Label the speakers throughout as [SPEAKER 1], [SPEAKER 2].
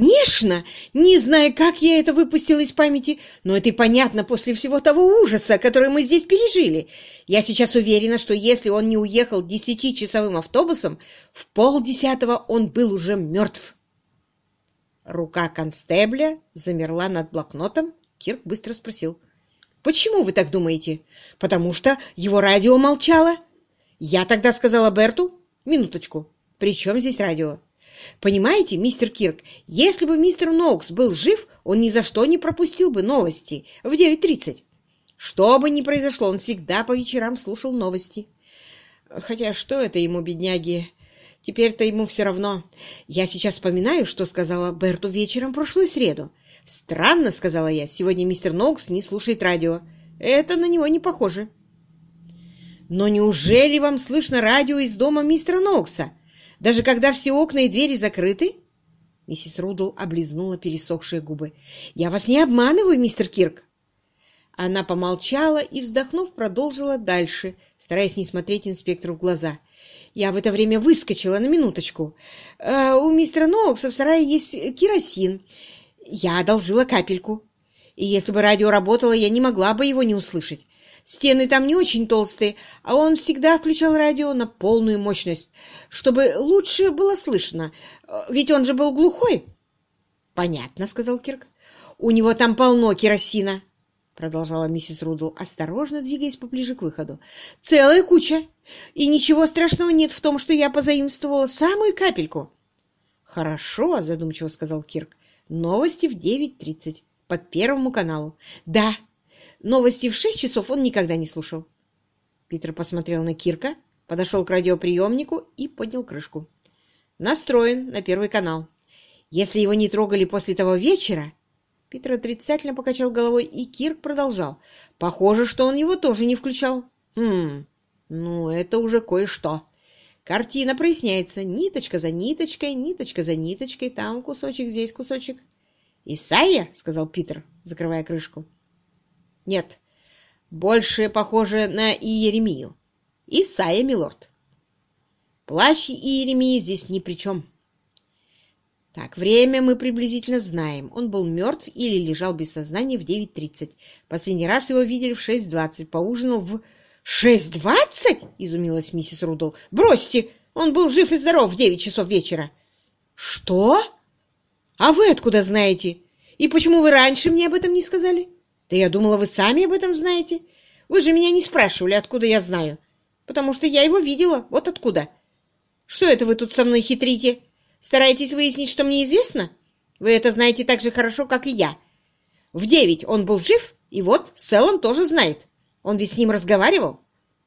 [SPEAKER 1] «Конечно! Не знаю, как я это выпустила из памяти, но это и понятно после всего того ужаса, который мы здесь пережили. Я сейчас уверена, что если он не уехал десятичасовым автобусом, в полдесятого он был уже мертв». Рука констебля замерла над блокнотом. Кирк быстро спросил. «Почему вы так думаете? Потому что его радио молчало. Я тогда сказала Берту... Минуточку. При чем здесь радио? Понимаете, мистер Кирк, если бы мистер Ноукс был жив, он ни за что не пропустил бы новости в 9.30. Что бы ни произошло, он всегда по вечерам слушал новости. Хотя что это ему, бедняги? Теперь-то ему все равно. Я сейчас вспоминаю, что сказала Берту вечером прошлую среду. «Странно», — сказала я, — «сегодня мистер Ноукс не слушает радио. Это на него не похоже». «Но неужели вам слышно радио из дома мистера Ноукса?» Даже когда все окна и двери закрыты? Миссис Рудл облизнула пересохшие губы. «Я вас не обманываю, мистер Кирк!» Она помолчала и, вздохнув, продолжила дальше, стараясь не смотреть инспектору в глаза. «Я в это время выскочила на минуточку. Э, у мистера Ноукса в сарае есть керосин. Я одолжила капельку. И если бы радио работало, я не могла бы его не услышать. Стены там не очень толстые, а он всегда включал радио на полную мощность, чтобы лучше было слышно. Ведь он же был глухой. — Понятно, — сказал Кирк. — У него там полно керосина, — продолжала миссис Рудл, осторожно двигаясь поближе к выходу. — Целая куча. И ничего страшного нет в том, что я позаимствовала самую капельку. — Хорошо, — задумчиво сказал Кирк. — Новости в девять тридцать по Первому каналу. — Да, Новости в шесть часов он никогда не слушал. Питер посмотрел на Кирка, подошел к радиоприемнику и поднял крышку. Настроен на первый канал. Если его не трогали после того вечера... Питер отрицательно покачал головой, и Кирк продолжал. Похоже, что он его тоже не включал. Хм, ну это уже кое-что. Картина проясняется. Ниточка за ниточкой, ниточка за ниточкой. Там кусочек, здесь кусочек. «Исайя?» — сказал Питер, закрывая крышку. Нет, больше похоже на Иеремию. Исайя, милорд. Плащ Иеремии здесь ни при чем. Так, время мы приблизительно знаем. Он был мертв или лежал без сознания в 9.30. Последний раз его видели в 6.20. Поужинал в... «6.20?» — изумилась миссис Рудл. «Бросьте! Он был жив и здоров в 9 часов вечера». «Что? А вы откуда знаете? И почему вы раньше мне об этом не сказали?» Да я думала, вы сами об этом знаете. Вы же меня не спрашивали, откуда я знаю. Потому что я его видела. Вот откуда. Что это вы тут со мной хитрите? Стараетесь выяснить, что мне известно? Вы это знаете так же хорошо, как и я. В девять он был жив, и вот Селлан тоже знает. Он ведь с ним разговаривал.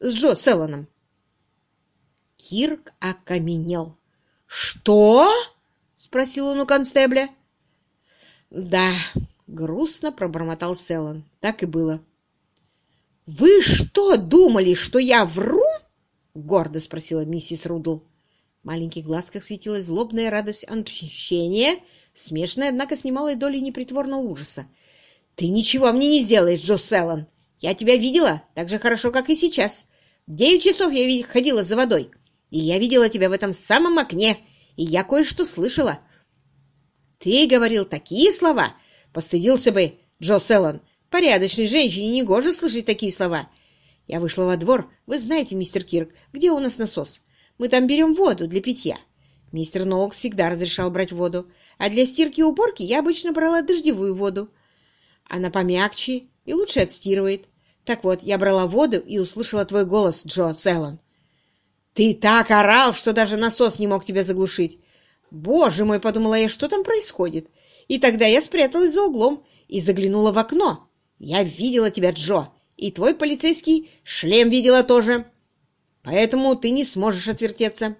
[SPEAKER 1] С Джо Селланом. Кирк окаменел. «Что?» — спросил он у констебля. «Да, Грустно пробормотал Селлан. Так и было. «Вы что, думали, что я вру?» — гордо спросила миссис Рудл. В маленьких глазках светилась злобная радость отмщения, смешанная, однако, с немалой долей непритворного ужаса. «Ты ничего мне не сделаешь, Джо Селлан! Я тебя видела так же хорошо, как и сейчас. В девять часов я ходила за водой, и я видела тебя в этом самом окне, и я кое-что слышала. Ты говорил такие слова, Постыдился бы Джо Селлан. Порядочной женщине не гоже слышать такие слова. Я вышла во двор. Вы знаете, мистер Кирк, где у нас насос? Мы там берем воду для питья. Мистер Ноукс всегда разрешал брать воду, а для стирки и уборки я обычно брала дождевую воду. Она помягче и лучше отстирывает. Так вот, я брала воду и услышала твой голос, Джо Селлан. Ты так орал, что даже насос не мог тебя заглушить. Боже мой, подумала я, что там происходит? И тогда я спряталась за углом и заглянула в окно. Я видела тебя, Джо, и твой полицейский шлем видела тоже. Поэтому ты не сможешь отвертеться.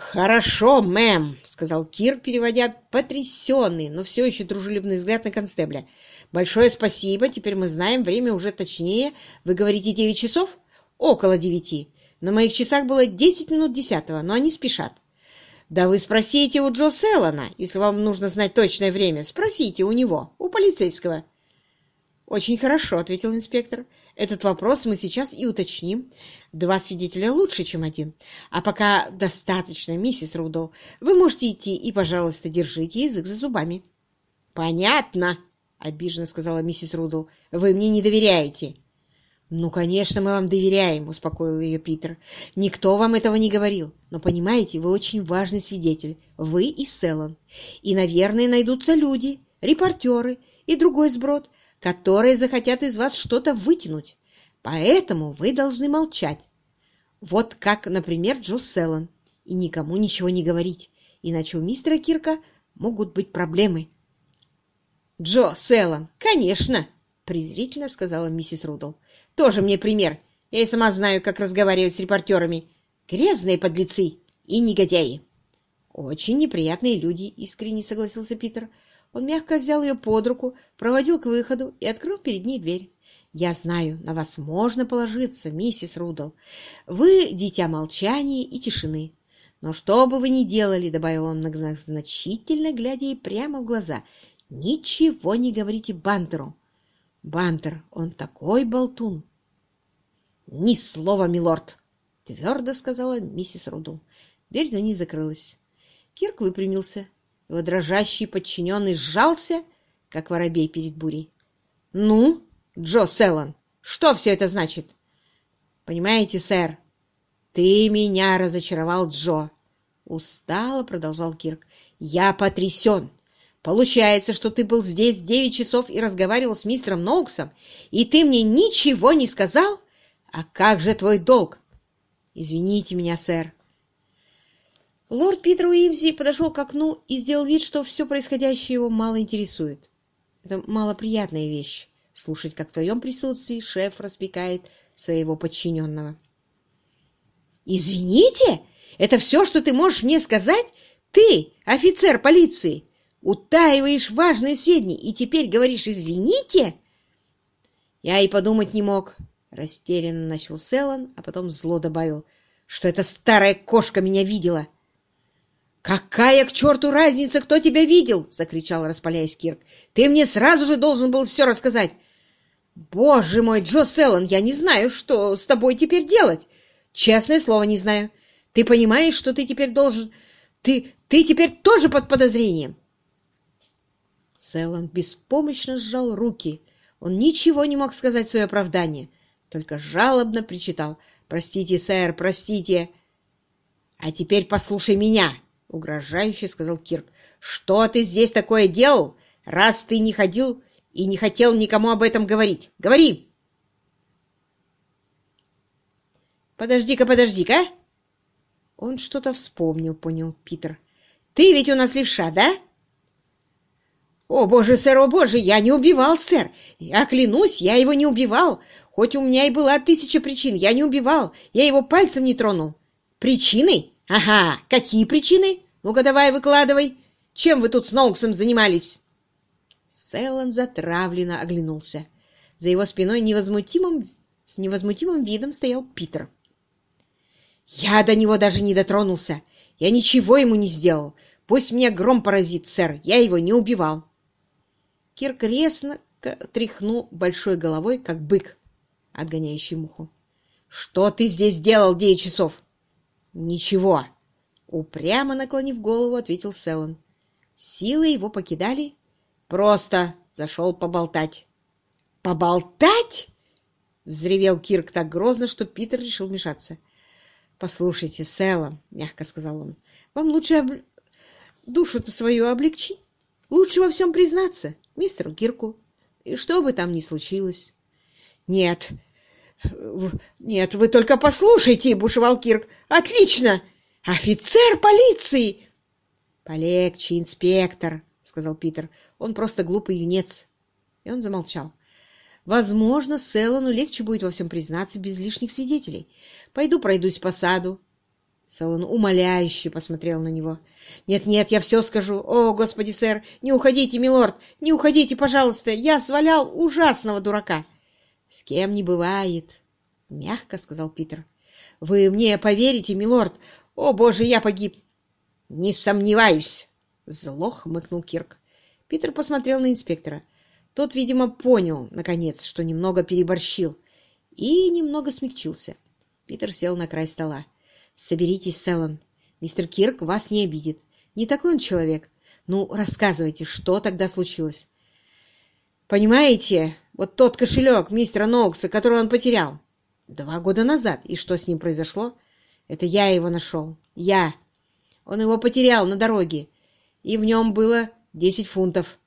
[SPEAKER 1] «Хорошо, мэм», — сказал Кир, переводя потрясенный, но все еще дружелюбный взгляд на констебля. «Большое спасибо. Теперь мы знаем, время уже точнее. Вы говорите девять часов?» «Около девяти. На моих часах было десять минут десятого, но они спешат. Да вы спросите у Джо Селлана, если вам нужно знать точное время. Спросите у него, у полицейского. Очень хорошо, ответил инспектор. Этот вопрос мы сейчас и уточним. Два свидетеля лучше, чем один. А пока достаточно, миссис Рудол. Вы можете идти и, пожалуйста, держите язык за зубами. — Понятно, — обиженно сказала миссис Рудол. — Вы мне не доверяете. — Ну, конечно, мы вам доверяем, — успокоил ее Питер. — Никто вам этого не говорил. Но, понимаете, вы очень важный свидетель. Вы и Селлон. И, наверное, найдутся люди, репортеры и другой сброд, которые захотят из вас что-то вытянуть. Поэтому вы должны молчать. Вот как, например, Джо Селлон. И никому ничего не говорить, иначе у мистера Кирка могут быть проблемы. «Джо Селлон, конечно!» — презрительно сказала миссис Рудл. «Тоже мне пример. Я и сама знаю, как разговаривать с репортерами. Грязные подлецы и негодяи!» «Очень неприятные люди», — искренне согласился Питер. Он мягко взял ее под руку, проводил к выходу и открыл перед ней дверь. «Я знаю, на вас можно положиться, миссис Рудл. Вы — дитя молчания и тишины. Но что бы вы ни делали, — добавил он многозначительно, глядя ей прямо в глаза, — ничего не говорите Бантеру. Бантер, он такой болтун!» «Ни слова, милорд!» — твердо сказала миссис Рудл. Дверь за ней закрылась. Кирк выпрямился его дрожащий подчиненный сжался, как воробей перед бурей. — Ну, Джо Селлан, что все это значит? — Понимаете, сэр, ты меня разочаровал, Джо. Устало продолжал Кирк. — Я потрясен. Получается, что ты был здесь девять часов и разговаривал с мистером Ноуксом, и ты мне ничего не сказал? А как же твой долг? — Извините меня, сэр, Лорд Питер Уимзи подошел к окну и сделал вид, что все происходящее его мало интересует. Это малоприятная вещь — слушать, как в твоем присутствии шеф распекает своего подчиненного. «Извините? Это все, что ты можешь мне сказать? Ты, офицер полиции, утаиваешь важные сведения и теперь говоришь «извините»?» «Я и подумать не мог», — растерянно начал Селлан, а потом зло добавил, что эта старая кошка меня видела. «Какая к черту разница, кто тебя видел?» — закричал, распаляясь Кирк. «Ты мне сразу же должен был все рассказать!» «Боже мой, Джо Селлен, я не знаю, что с тобой теперь делать. Честное слово, не знаю. Ты понимаешь, что ты теперь должен... Ты, ты теперь тоже под подозрением!» Селлен беспомощно сжал руки. Он ничего не мог сказать в свое оправдание, только жалобно причитал. «Простите, сэр, простите!» «А теперь послушай меня!» — угрожающе сказал Кирк. «Что ты здесь такое делал, раз ты не ходил и не хотел никому об этом говорить? Говори!» «Подожди-ка, подожди-ка!» Он что-то вспомнил, понял Питер. «Ты ведь у нас левша, да?» «О, боже, сэр, о, боже, я не убивал, сэр! Я клянусь, я его не убивал! Хоть у меня и была тысяча причин, я не убивал, я его пальцем не тронул. Причины? Ага, какие причины? Ну-ка давай выкладывай. Чем вы тут с Ноуксом занимались? Селлан затравленно оглянулся. За его спиной невозмутимым, с невозмутимым видом стоял Питер. «Я до него даже не дотронулся. Я ничего ему не сделал. Пусть меня гром поразит, сэр. Я его не убивал». Кирк резко тряхнул большой головой, как бык, отгоняющий муху. «Что ты здесь делал девять часов?» «Ничего!» — упрямо наклонив голову, ответил Селлен. Силы его покидали. «Просто зашел поболтать». «Поболтать?» — взревел Кирк так грозно, что Питер решил вмешаться. «Послушайте, Селлен, — мягко сказал он, — вам лучше об... душу-то свою облегчить. Лучше во всем признаться мистеру Кирку, и что бы там ни случилось». «Нет, «Нет, вы только послушайте!» — бушевал Кирк. «Отлично! Офицер полиции!» «Полегче, инспектор!» — сказал Питер. «Он просто глупый юнец!» И он замолчал. «Возможно, Селлану легче будет во всем признаться без лишних свидетелей. Пойду пройдусь по саду». Селлан умоляюще посмотрел на него. «Нет-нет, я все скажу. О, господи, сэр, не уходите, милорд, не уходите, пожалуйста. Я свалял ужасного дурака». «С кем не бывает», — мягко сказал Питер. «Вы мне поверите, милорд? О, боже, я погиб!» «Не сомневаюсь!» — зло хмыкнул Кирк. Питер посмотрел на инспектора. Тот, видимо, понял, наконец, что немного переборщил, и немного смягчился. Питер сел на край стола. «Соберитесь, Селлен. Мистер Кирк вас не обидит. Не такой он человек. Ну, рассказывайте, что тогда случилось?» «Понимаете, вот тот кошелек мистера Ноукса, который он потерял. Два года назад. И что с ним произошло? Это я его нашел. Я. Он его потерял на дороге. И в нем было десять фунтов.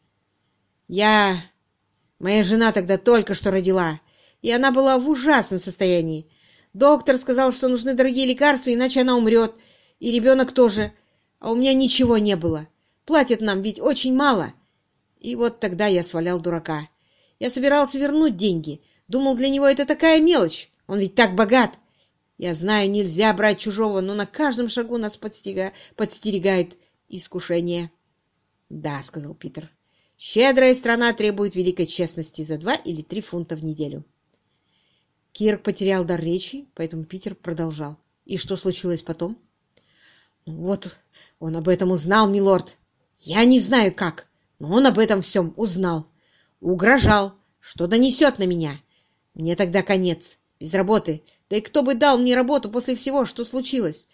[SPEAKER 1] Я... Моя жена тогда только что родила, и она была в ужасном состоянии. Доктор сказал, что нужны дорогие лекарства, иначе она умрет, и ребенок тоже. А у меня ничего не было. Платят нам ведь очень мало. И вот тогда я свалял дурака. Я собирался вернуть деньги. Думал, для него это такая мелочь. Он ведь так богат. Я знаю, нельзя брать чужого, но на каждом шагу нас подстига... подстерегает искушение. — Да, — сказал Питер. — Щедрая страна требует великой честности за два или три фунта в неделю. Кирк потерял дар речи, поэтому Питер продолжал. — И что случилось потом? — Ну вот, он об этом узнал, милорд. Я не знаю как, но он об этом всем узнал. Угрожал, что донесет на меня. Мне тогда конец, без работы. Да и кто бы дал мне работу после всего, что случилось?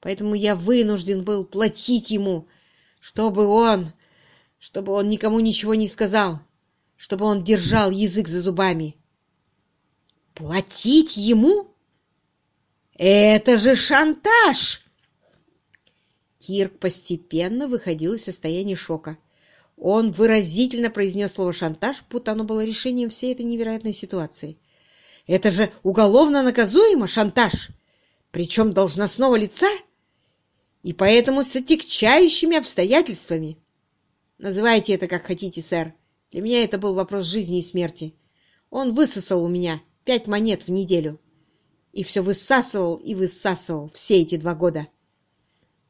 [SPEAKER 1] Поэтому я вынужден был платить ему, чтобы он... чтобы он никому ничего не сказал, чтобы он держал язык за зубами. Платить ему? Это же шантаж! Кирк постепенно выходил из состояния шока. Он выразительно произнес слово «шантаж», будто оно было решением всей этой невероятной ситуации. «Это же уголовно наказуемо, шантаж! Причем должностного лица, и поэтому с отягчающими обстоятельствами. Называйте это как хотите, сэр. Для меня это был вопрос жизни и смерти. Он высосал у меня пять монет в неделю. И все высасывал и высасывал все эти два года».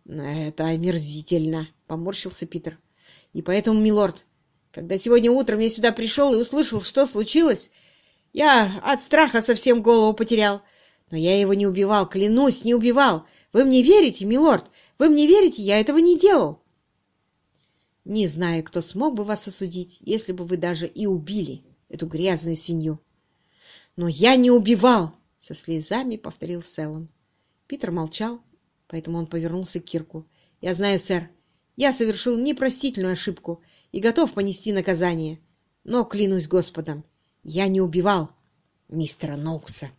[SPEAKER 1] «Это омерзительно», — поморщился Питер. И поэтому, милорд, когда сегодня утром я сюда пришел и услышал, что случилось, я от страха совсем голову потерял. Но я его не убивал, клянусь, не убивал. Вы мне верите, милорд? Вы мне верите? Я этого не делал. Не знаю, кто смог бы вас осудить, если бы вы даже и убили эту грязную свинью. Но я не убивал, — со слезами повторил Селлон. Питер молчал, поэтому он повернулся к Кирку. — Я знаю, сэр, я совершил непростительную ошибку и готов понести наказание. Но, клянусь Господом, я не убивал мистера Ноукса.